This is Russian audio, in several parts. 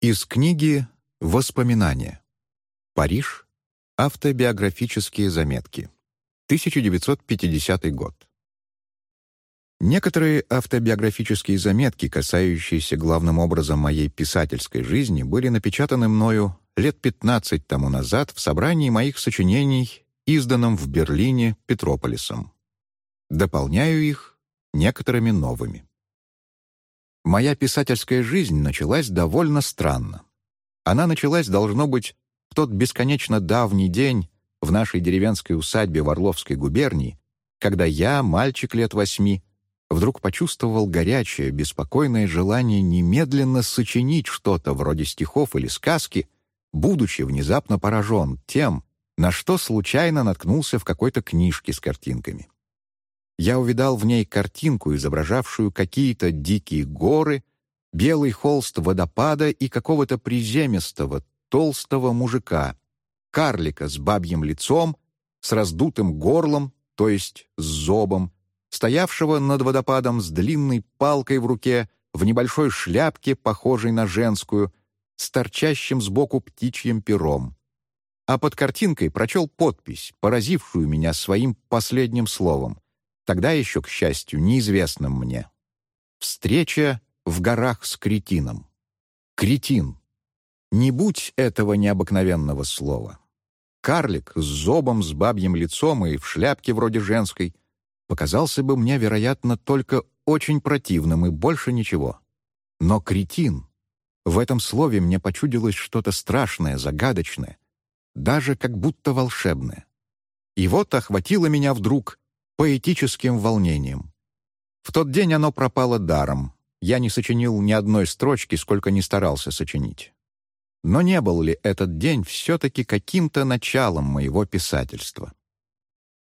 Из книги «Воспоминания». Париж. Автобиографические заметки. 1950 год. Некоторые автобиографические заметки, касающиеся главным образом моей писательской жизни, были напечатаны мною лет 15 тому назад в собрании моих сочинений, изданном в Берлине Петрополисом. Дополняю их некоторыми новыми. Моя писательская жизнь началась довольно странно. Она началась, должно быть, в тот бесконечно давний день в нашей деревенской усадьбе в Орловской губернии, когда я, мальчик лет восьми, вдруг почувствовал горячее, беспокойное желание немедленно сочинить что-то вроде стихов или сказки, будучи внезапно поражен тем, на что случайно наткнулся в какой-то книжке с картинками я увидал в ней картинку, изображавшую какие-то дикие горы, белый холст водопада и какого-то приземистого, толстого мужика, карлика с бабьим лицом, с раздутым горлом, то есть с зобом, стоявшего над водопадом с длинной палкой в руке, в небольшой шляпке, похожей на женскую, с торчащим сбоку птичьим пером. А под картинкой прочел подпись, поразившую меня своим последним словом — тогда еще, к счастью, неизвестным мне. Встреча в горах с кретином. Кретин. Не будь этого необыкновенного слова. Карлик с зобом, с бабьим лицом и в шляпке вроде женской показался бы мне, вероятно, только очень противным и больше ничего. Но кретин. В этом слове мне почудилось что-то страшное, загадочное, даже как будто волшебное. И вот охватило меня вдруг поэтическим волнением. В тот день оно пропало даром. Я не сочинил ни одной строчки, сколько не старался сочинить. Но не был ли этот день все-таки каким-то началом моего писательства?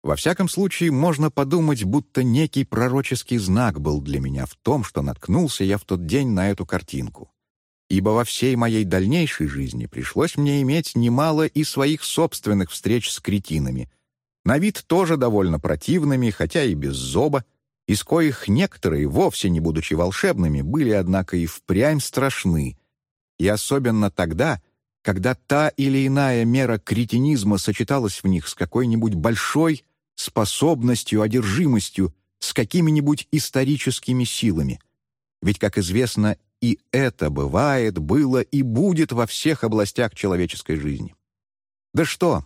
Во всяком случае, можно подумать, будто некий пророческий знак был для меня в том, что наткнулся я в тот день на эту картинку. Ибо во всей моей дальнейшей жизни пришлось мне иметь немало и своих собственных встреч с кретинами — на вид тоже довольно противными, хотя и без зоба, из коих некоторые, вовсе не будучи волшебными, были, однако, и впрямь страшны. И особенно тогда, когда та или иная мера кретинизма сочеталась в них с какой-нибудь большой способностью, одержимостью, с какими-нибудь историческими силами. Ведь, как известно, и это бывает, было и будет во всех областях человеческой жизни. Да что,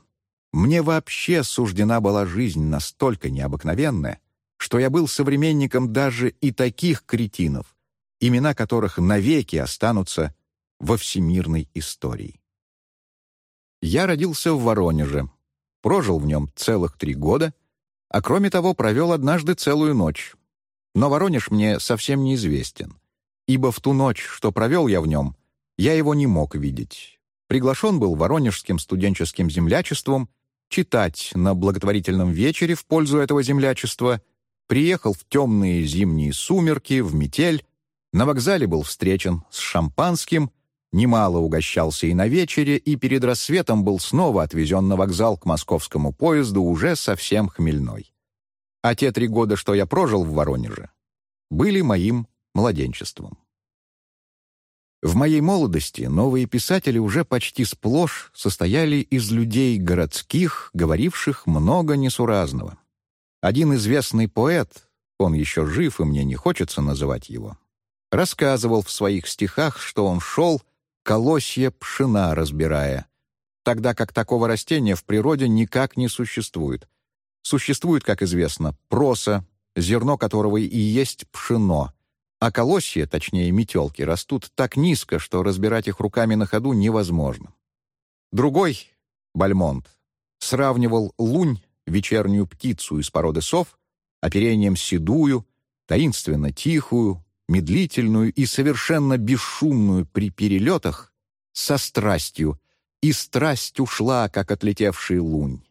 мне вообще суждена была жизнь настолько необыкновенная, что я был современником даже и таких кретинов, имена которых навеки останутся во всемирной истории. Я родился в Воронеже, прожил в нем целых три года, а кроме того провел однажды целую ночь. Но Воронеж мне совсем неизвестен, ибо в ту ночь, что провел я в нем, я его не мог видеть. Приглашен был Воронежским студенческим землячеством — читать на благотворительном вечере в пользу этого землячества, приехал в темные зимние сумерки, в метель, на вокзале был встречен с шампанским, немало угощался и на вечере, и перед рассветом был снова отвезен на вокзал к московскому поезду уже совсем хмельной. А те три года, что я прожил в Воронеже, были моим младенчеством. В моей молодости новые писатели уже почти сплошь состояли из людей городских, говоривших много несуразного. Один известный поэт, он еще жив, и мне не хочется называть его, рассказывал в своих стихах, что он шел колосья пшена разбирая, тогда как такого растения в природе никак не существует. Существует, как известно, проса, зерно которого и есть пшено — а колосья, точнее метелки, растут так низко, что разбирать их руками на ходу невозможно. Другой, Бальмонт, сравнивал лунь, вечернюю птицу из породы сов, оперением седую, таинственно тихую, медлительную и совершенно бесшумную при перелетах, со страстью, и страсть ушла, как отлетевший лунь.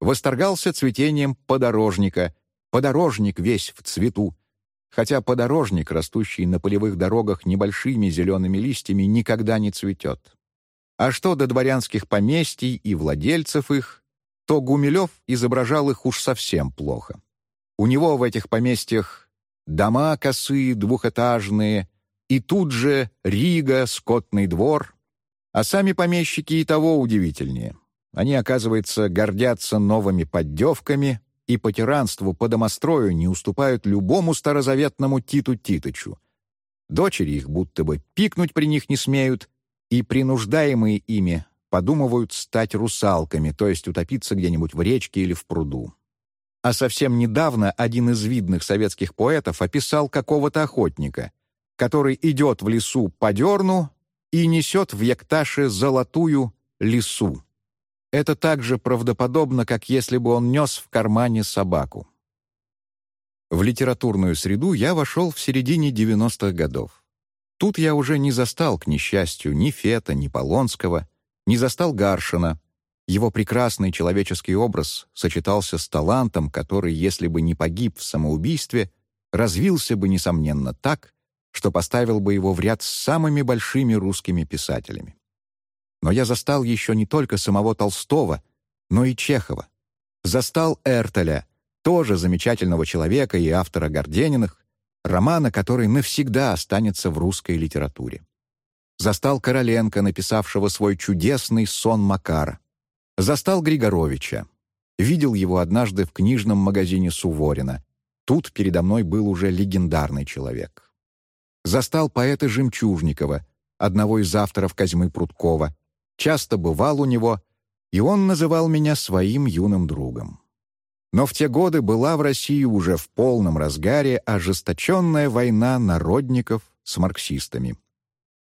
Восторгался цветением подорожника, подорожник весь в цвету, хотя подорожник, растущий на полевых дорогах небольшими зелеными листьями, никогда не цветет. А что до дворянских поместий и владельцев их, то Гумилев изображал их уж совсем плохо. У него в этих поместьях дома косые, двухэтажные, и тут же Рига, скотный двор. А сами помещики и того удивительнее. Они, оказывается, гордятся новыми поддевками и по тиранству, по домострою не уступают любому старозаветному Титу Титычу. Дочери их будто бы пикнуть при них не смеют, и принуждаемые ими подумывают стать русалками, то есть утопиться где-нибудь в речке или в пруду. А совсем недавно один из видных советских поэтов описал какого-то охотника, который идет в лесу по дерну и несет в якташе золотую лису. Это так же правдоподобно, как если бы он нес в кармане собаку. В литературную среду я вошел в середине 90-х годов. Тут я уже не застал, к несчастью, ни Фета, ни Полонского, не застал Гаршина. Его прекрасный человеческий образ сочетался с талантом, который, если бы не погиб в самоубийстве, развился бы, несомненно, так, что поставил бы его в ряд с самыми большими русскими писателями. Но я застал еще не только самого Толстого, но и Чехова. Застал Эртеля, тоже замечательного человека и автора «Гордениных», романа, который навсегда останется в русской литературе застал Короленко, написавшего свой чудесный «Сон Макара». Застал Григоровича. Видел его однажды в книжном магазине Суворина. Тут передо мной был уже легендарный человек. Застал поэта Жемчужникова, одного из авторов Козьмы Прудкова. Часто бывал у него, и он называл меня своим юным другом. Но в те годы была в России уже в полном разгаре ожесточенная война народников с марксистами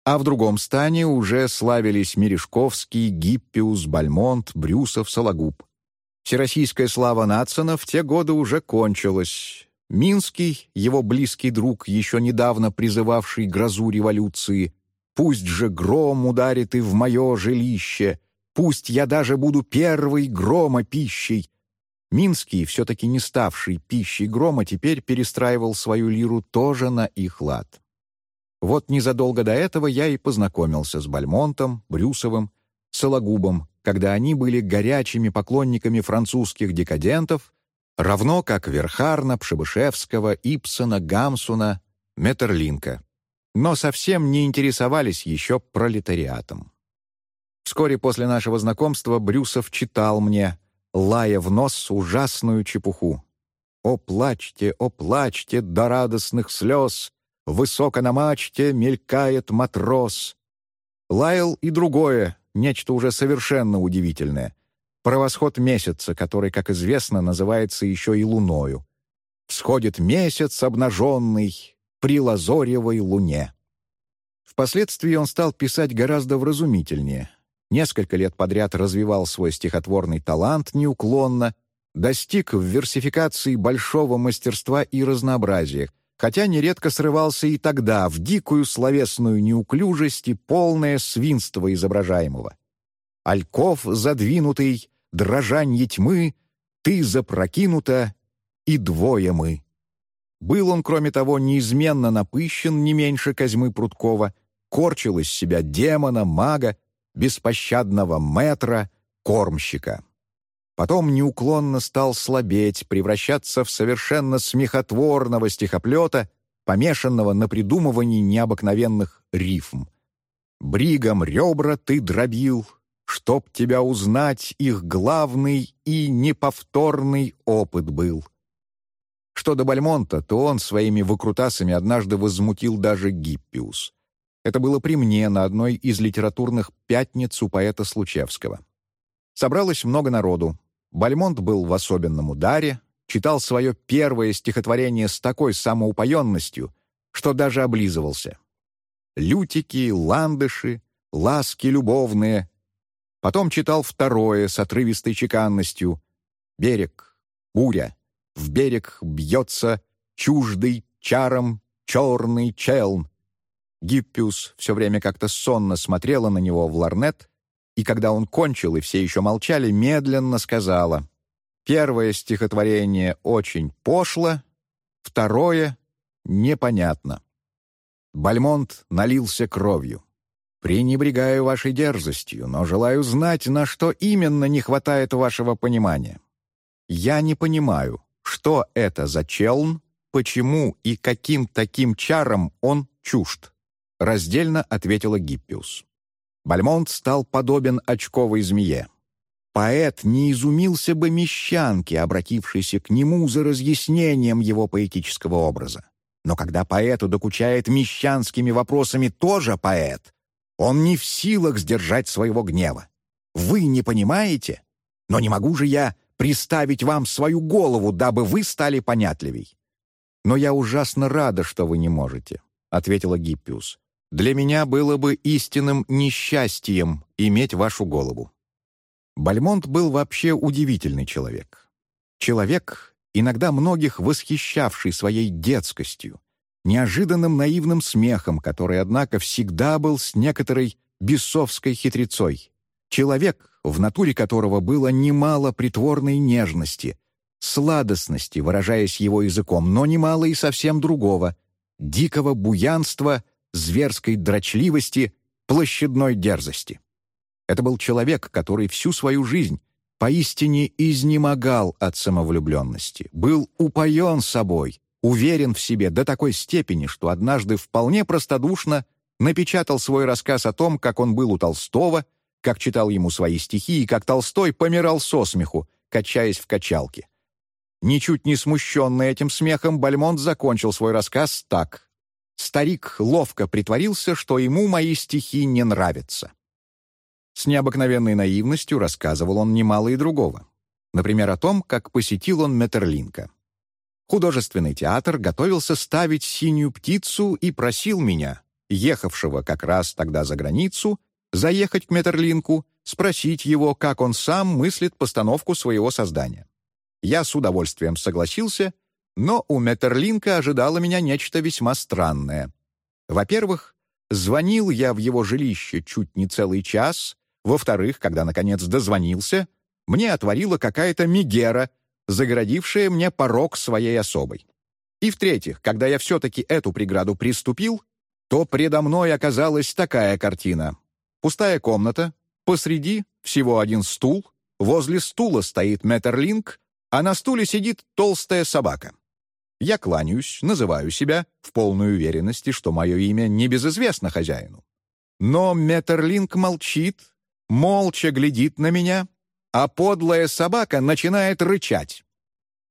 а в другом стане уже славились Мережковский, Гиппиус, Бальмонт, Брюсов, Сологуб. Всероссийская слава Нацина в те годы уже кончилась. Минский, его близкий друг, еще недавно призывавший грозу революции, «Пусть же гром ударит и в мое жилище, пусть я даже буду первой грома пищей». Минский, все-таки не ставший пищей грома, теперь перестраивал свою лиру тоже на их лад. Вот незадолго до этого я и познакомился с Бальмонтом, Брюсовым, Сологубом, когда они были горячими поклонниками французских декадентов, равно как Верхарна, Пшебышевского, Ипсона, Гамсуна, Метерлинка, но совсем не интересовались еще пролетариатом. Вскоре после нашего знакомства Брюсов читал мне, лая в нос ужасную чепуху. «О, плачьте, о, плачьте до радостных слез! Высоко на мачте мелькает матрос. Лаял и другое, нечто уже совершенно удивительное. Про восход месяца, который, как известно, называется еще и луною. Всходит месяц обнаженный при лазоревой луне. Впоследствии он стал писать гораздо вразумительнее. Несколько лет подряд развивал свой стихотворный талант неуклонно, достиг в версификации большого мастерства и разнообразия, хотя нередко срывался и тогда в дикую словесную неуклюжесть и полное свинство изображаемого. Альков задвинутый, дрожанье тьмы, ты запрокинута, и двое мы. Был он, кроме того, неизменно напыщен не меньше Козьмы Прудкова, корчил из себя демона, мага, беспощадного метра, кормщика. Потом неуклонно стал слабеть, превращаться в совершенно смехотворного стихоплета, помешанного на придумывании необыкновенных рифм. «Бригом ребра ты дробил, чтоб тебя узнать, их главный и неповторный опыт был». Что до Бальмонта, то он своими выкрутасами однажды возмутил даже Гиппиус. Это было при мне на одной из литературных пятниц у поэта Случевского. Собралось много народу, Бальмонт был в особенном ударе, читал свое первое стихотворение с такой самоупоенностью, что даже облизывался. Лютики, ландыши, ласки любовные. Потом читал второе с отрывистой чеканностью. Берег, буря, в берег бьется чуждый чаром черный челн. Гиппиус все время как-то сонно смотрела на него в ларнет, и когда он кончил, и все еще молчали, медленно сказала «Первое стихотворение очень пошло, второе — непонятно». Бальмонт налился кровью. «Пренебрегаю вашей дерзостью, но желаю знать, на что именно не хватает вашего понимания. Я не понимаю, что это за челн, почему и каким таким чаром он чужд. — раздельно ответила Гиппиус. Бальмонт стал подобен очковой змее. Поэт не изумился бы мещанке, обратившейся к нему за разъяснением его поэтического образа. Но когда поэту докучает мещанскими вопросами тоже поэт, он не в силах сдержать своего гнева. Вы не понимаете? Но не могу же я приставить вам свою голову, дабы вы стали понятливей. «Но я ужасно рада, что вы не можете», — ответила Гиппиус. «Для меня было бы истинным несчастьем иметь вашу голову». Бальмонт был вообще удивительный человек. Человек, иногда многих восхищавший своей детскостью, неожиданным наивным смехом, который, однако, всегда был с некоторой бесовской хитрецой. Человек, в натуре которого было немало притворной нежности, сладостности, выражаясь его языком, но немало и совсем другого — дикого буянства, зверской дрочливости, площадной дерзости. Это был человек, который всю свою жизнь поистине изнемогал от самовлюбленности, был упоен собой, уверен в себе до такой степени, что однажды вполне простодушно напечатал свой рассказ о том, как он был у Толстого, как читал ему свои стихи и как Толстой помирал со смеху, качаясь в качалке. Ничуть не смущенный этим смехом, Бальмонт закончил свой рассказ так. Старик ловко притворился, что ему мои стихи не нравятся. С необыкновенной наивностью рассказывал он немало и другого. Например, о том, как посетил он Метерлинка. Художественный театр готовился ставить «Синюю птицу» и просил меня, ехавшего как раз тогда за границу, заехать к Метерлинку, спросить его, как он сам мыслит постановку своего создания. Я с удовольствием согласился, но у Метерлинка ожидало меня нечто весьма странное. Во-первых, звонил я в его жилище чуть не целый час, во-вторых, когда, наконец, дозвонился, мне отворила какая-то мигера, загородившая мне порог своей особой. И в-третьих, когда я все-таки эту преграду приступил, то предо мной оказалась такая картина. Пустая комната, посреди всего один стул, возле стула стоит Метерлинк, а на стуле сидит толстая собака. Я кланяюсь, называю себя, в полной уверенности, что мое имя не безызвестно хозяину. Но Метерлинк молчит, молча глядит на меня, а подлая собака начинает рычать.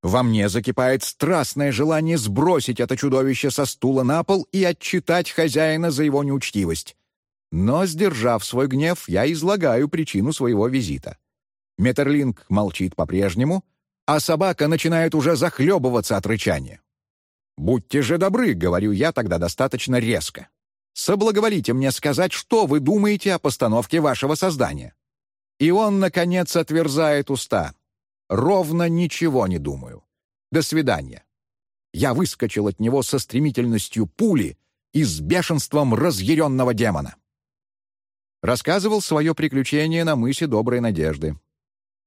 Во мне закипает страстное желание сбросить это чудовище со стула на пол и отчитать хозяина за его неучтивость. Но, сдержав свой гнев, я излагаю причину своего визита. Метерлинг молчит по-прежнему, а собака начинает уже захлебываться от рычания. «Будьте же добры», — говорю я тогда достаточно резко. Соблаговолите мне сказать, что вы думаете о постановке вашего создания». И он, наконец, отверзает уста. «Ровно ничего не думаю. До свидания». Я выскочил от него со стремительностью пули и с бешенством разъяренного демона. Рассказывал свое приключение на мысе Доброй Надежды.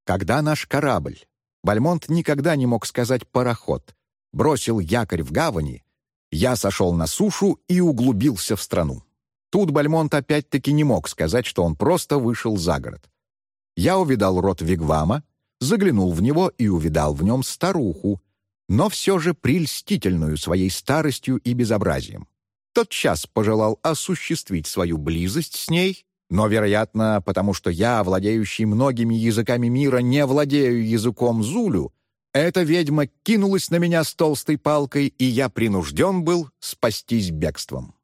Когда наш корабль, Бальмонт никогда не мог сказать «пароход», бросил якорь в гавани, я сошел на сушу и углубился в страну. Тут Бальмонт опять-таки не мог сказать, что он просто вышел за город. Я увидал рот Вигвама, заглянул в него и увидал в нем старуху, но все же прельстительную своей старостью и безобразием. Тот час пожелал осуществить свою близость с ней, но, вероятно, потому что я, владеющий многими языками мира, не владею языком Зулю, эта ведьма кинулась на меня с толстой палкой, и я принужден был спастись бегством.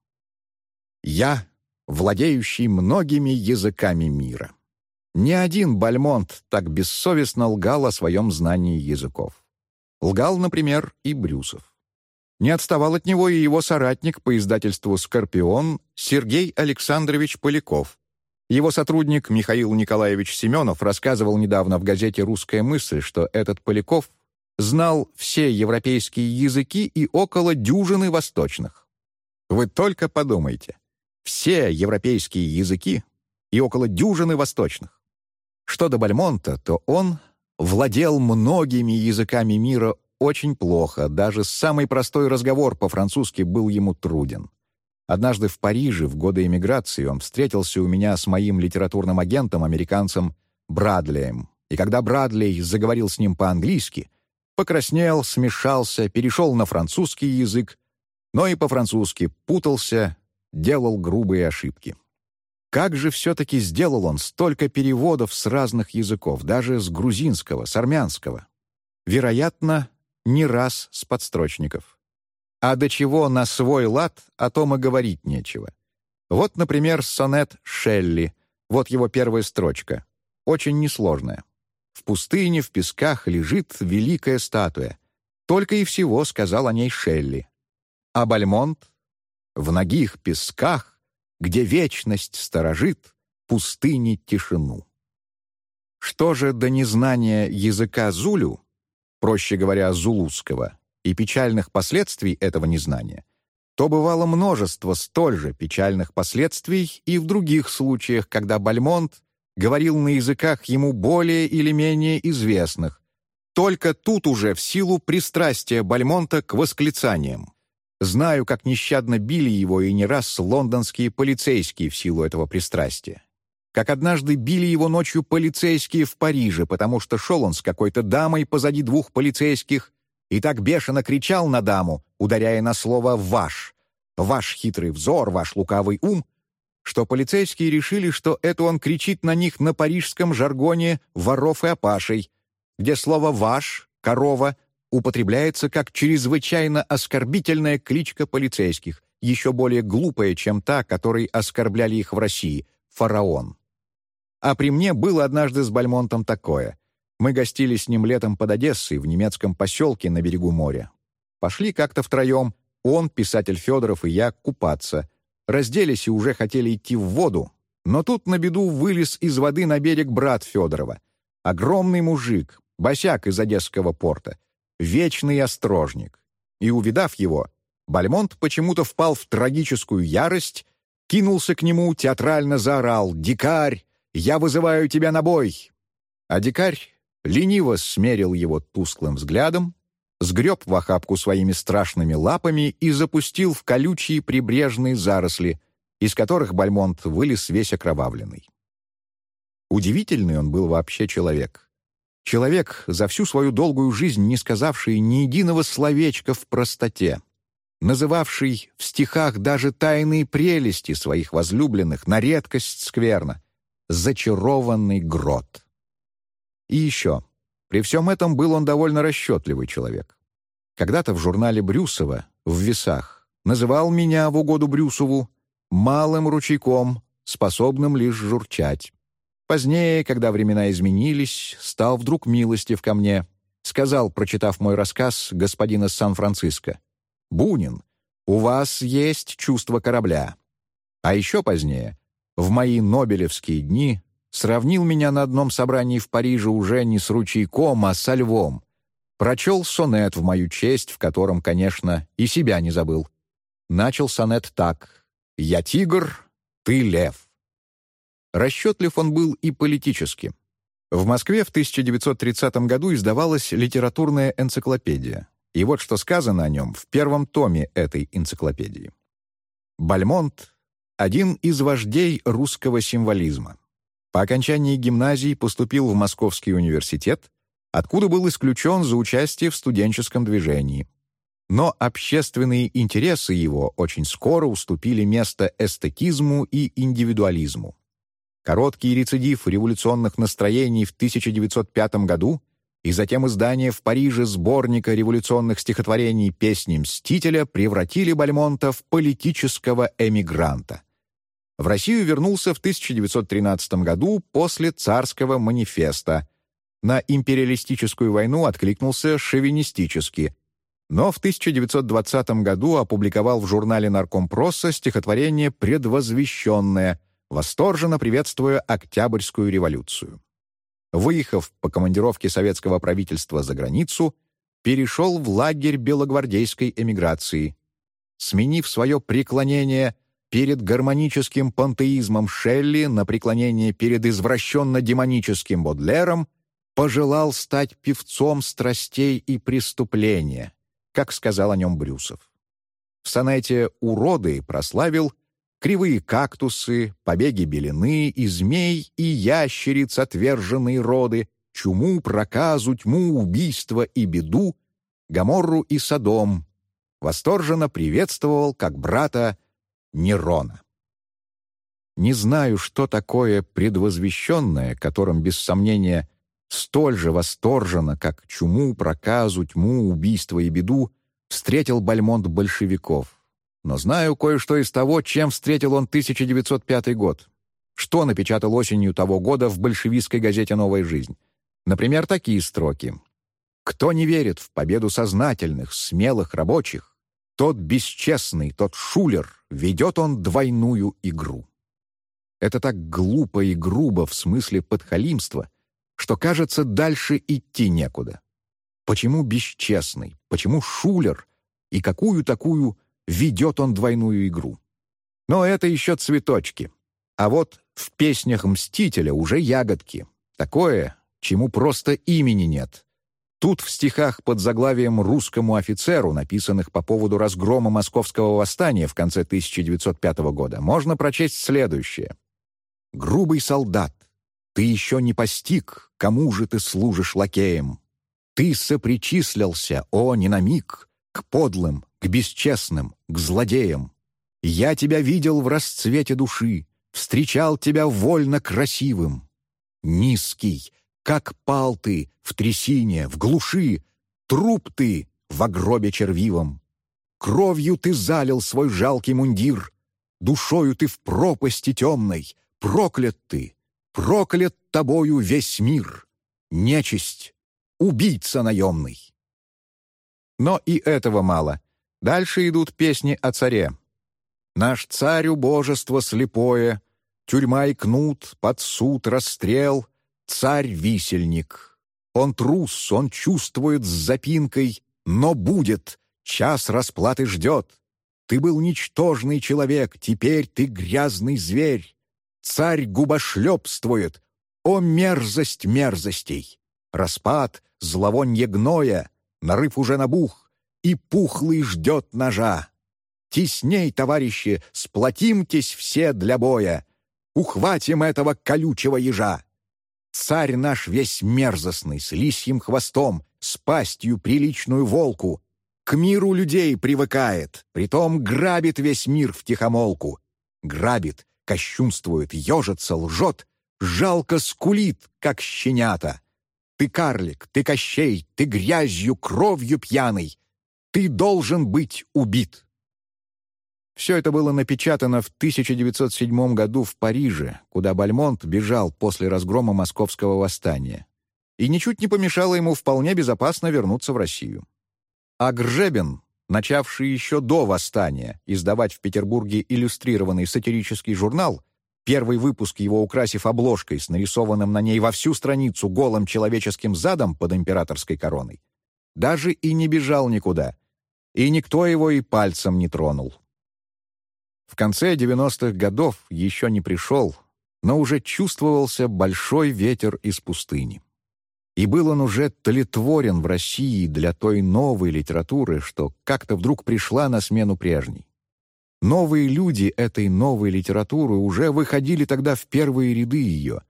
Я, владеющий многими языками мира. Ни один Бальмонт так бессовестно лгал о своем знании языков. Лгал, например, и Брюсов. Не отставал от него и его соратник по издательству «Скорпион» Сергей Александрович Поляков. Его сотрудник Михаил Николаевич Семенов рассказывал недавно в газете «Русская мысль», что этот Поляков знал все европейские языки и около дюжины восточных. Вы только подумайте. Все европейские языки и около дюжины восточных. Что до Бальмонта, то он владел многими языками мира очень плохо, даже самый простой разговор по-французски был ему труден. Однажды в Париже в годы эмиграции он встретился у меня с моим литературным агентом, американцем Брадлеем. И когда Брадлей заговорил с ним по-английски, Покраснел, смешался, перешел на французский язык, но и по-французски путался, делал грубые ошибки. Как же все-таки сделал он столько переводов с разных языков, даже с грузинского, с армянского? Вероятно, не раз с подстрочников. А до чего на свой лад, о том и говорить нечего. Вот, например, сонет Шелли. Вот его первая строчка. Очень несложная. В пустыне, в песках лежит великая статуя. Только и всего сказал о ней Шелли. А Бальмонт? В ногих песках, где вечность сторожит, пустыни тишину. Что же до незнания языка зулю, проще говоря, зулузского, и печальных последствий этого незнания, то бывало множество столь же печальных последствий и в других случаях, когда Бальмонт говорил на языках ему более или менее известных, только тут уже в силу пристрастия Бальмонта к восклицаниям. Знаю, как нещадно били его и не раз лондонские полицейские в силу этого пристрастия. Как однажды били его ночью полицейские в Париже, потому что шел он с какой-то дамой позади двух полицейских и так бешено кричал на даму, ударяя на слово «ваш», «ваш хитрый взор», «ваш лукавый ум», что полицейские решили, что это он кричит на них на парижском жаргоне воров и опашей, где слово «ваш», «корова» употребляется как чрезвычайно оскорбительная кличка полицейских, еще более глупая, чем та, которой оскорбляли их в России — «фараон». А при мне было однажды с Бальмонтом такое. Мы гостили с ним летом под Одессой в немецком поселке на берегу моря. Пошли как-то втроем, он, писатель Федоров и я, купаться. Разделись и уже хотели идти в воду, но тут на беду вылез из воды на берег брат Федорова. Огромный мужик, босяк из Одесского порта, вечный острожник. И, увидав его, Бальмонт почему-то впал в трагическую ярость, кинулся к нему, театрально заорал «Дикарь! Я вызываю тебя на бой!» А дикарь лениво смерил его тусклым взглядом, сгреб в охапку своими страшными лапами и запустил в колючие прибрежные заросли, из которых Бальмонт вылез весь окровавленный. Удивительный он был вообще человек. Человек, за всю свою долгую жизнь не сказавший ни единого словечка в простоте, называвший в стихах даже тайные прелести своих возлюбленных на редкость скверно, зачарованный грот. И еще. При всем этом был он довольно расчетливый человек. Когда-то в журнале Брюсова, в «Весах», называл меня в угоду Брюсову малым ручейком, способным лишь журчать. Позднее, когда времена изменились, стал вдруг милостив ко мне. Сказал, прочитав мой рассказ господина Сан-Франциско, «Бунин, у вас есть чувство корабля». А еще позднее, в мои нобелевские дни, сравнил меня на одном собрании в Париже уже не с ручейком, а со львом. Прочел сонет в мою честь, в котором, конечно, и себя не забыл. Начал сонет так «Я тигр, ты лев». Расчетлив он был и политически. В Москве в 1930 году издавалась литературная энциклопедия. И вот что сказано о нем в первом томе этой энциклопедии. Бальмонт — один из вождей русского символизма. По окончании гимназии поступил в Московский университет, откуда был исключен за участие в студенческом движении. Но общественные интересы его очень скоро уступили место эстетизму и индивидуализму. Короткий рецидив революционных настроений в 1905 году и затем издание в Париже сборника революционных стихотворений «Песни Мстителя» превратили Бальмонта в политического эмигранта. В Россию вернулся в 1913 году после царского манифеста. На империалистическую войну откликнулся шовинистически, но в 1920 году опубликовал в журнале «Наркомпроса» стихотворение «Предвозвещенное», восторженно приветствуя Октябрьскую революцию. Выехав по командировке советского правительства за границу, перешел в лагерь белогвардейской эмиграции. Сменив свое преклонение – перед гармоническим пантеизмом Шелли на преклонение перед извращенно-демоническим Бодлером пожелал стать певцом страстей и преступления, как сказал о нем Брюсов. В сонете «Уроды» прославил кривые кактусы, побеги белины и змей и ящериц отверженные роды, чуму, проказу, тьму, убийство и беду, Гаморру и Содом, восторженно приветствовал как брата Нерона. Не знаю, что такое предвозвещенное, которым, без сомнения, столь же восторженно, как чуму, проказу, тьму, убийство и беду, встретил Бальмонт большевиков. Но знаю кое-что из того, чем встретил он 1905 год. Что напечатал осенью того года в большевистской газете «Новая жизнь». Например, такие строки. «Кто не верит в победу сознательных, смелых рабочих, тот бесчестный, тот шулер, ведет он двойную игру». Это так глупо и грубо в смысле подхалимства, что, кажется, дальше идти некуда. Почему бесчестный? Почему шулер? И какую такую ведет он двойную игру? Но это еще цветочки. А вот в песнях «Мстителя» уже ягодки. Такое, чему просто имени нет. Тут в стихах под заглавием «Русскому офицеру», написанных по поводу разгрома московского восстания в конце 1905 года, можно прочесть следующее. Грубый солдат, ты еще не постиг, кому же ты служишь лакеем. Ты сопричислился, о, не на миг, к подлым, к бесчестным, к злодеям. Я тебя видел в расцвете души, встречал тебя вольно красивым. Низкий, как пал ты в трясине, в глуши, труп ты в гробе червивом. Кровью ты залил свой жалкий мундир, душою ты в пропасти темной, Проклят ты! Проклят тобою весь мир! Нечисть! Убийца наемный!» Но и этого мало. Дальше идут песни о царе. «Наш царь убожество слепое, тюрьма и кнут, под суд, расстрел, царь-висельник. Он трус, он чувствует с запинкой, но будет, час расплаты ждет. Ты был ничтожный человек, теперь ты грязный зверь. Царь губошлепствует. О, мерзость мерзостей! Распад, зловонье гноя, нарыв уже набух, и пухлый ждет ножа. Тесней, товарищи, сплотимтесь все для боя. Ухватим этого колючего ежа. Царь наш весь мерзостный, с лисьим хвостом, с пастью приличную волку, к миру людей привыкает, притом грабит весь мир в тихомолку. Грабит, кощунствует, ежится, лжет, жалко скулит, как щенята. Ты карлик, ты кощей, ты грязью, кровью пьяный. Ты должен быть убит. Все это было напечатано в 1907 году в Париже, куда Бальмонт бежал после разгрома московского восстания. И ничуть не помешало ему вполне безопасно вернуться в Россию. А Гржебин, начавший еще до восстания издавать в Петербурге иллюстрированный сатирический журнал, первый выпуск его украсив обложкой с нарисованным на ней во всю страницу голым человеческим задом под императорской короной, даже и не бежал никуда, и никто его и пальцем не тронул. В конце 90-х годов еще не пришел, но уже чувствовался большой ветер из пустыни. И был он уже тлетворен в России для той новой литературы, что как-то вдруг пришла на смену прежней. Новые люди этой новой литературы уже выходили тогда в первые ряды ее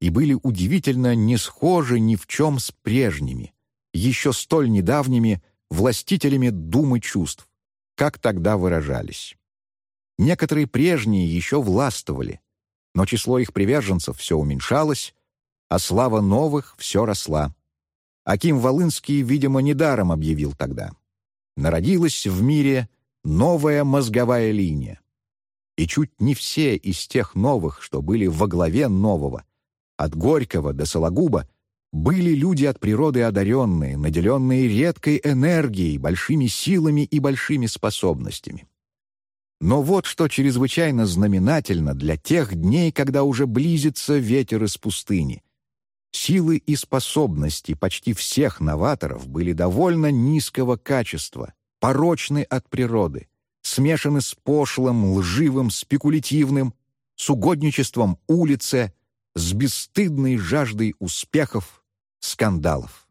и были удивительно не схожи ни в чем с прежними, еще столь недавними властителями думы чувств, как тогда выражались. Некоторые прежние еще властвовали, но число их приверженцев все уменьшалось, а слава новых все росла. Аким Волынский, видимо, недаром объявил тогда. Народилась в мире новая мозговая линия. И чуть не все из тех новых, что были во главе нового, от Горького до Сологуба, были люди от природы одаренные, наделенные редкой энергией, большими силами и большими способностями. Но вот что чрезвычайно знаменательно для тех дней, когда уже близится ветер из пустыни, Силы и способности почти всех новаторов были довольно низкого качества, порочны от природы, смешаны с пошлым, лживым, спекулятивным, с угодничеством улице, с бесстыдной жаждой успехов, скандалов.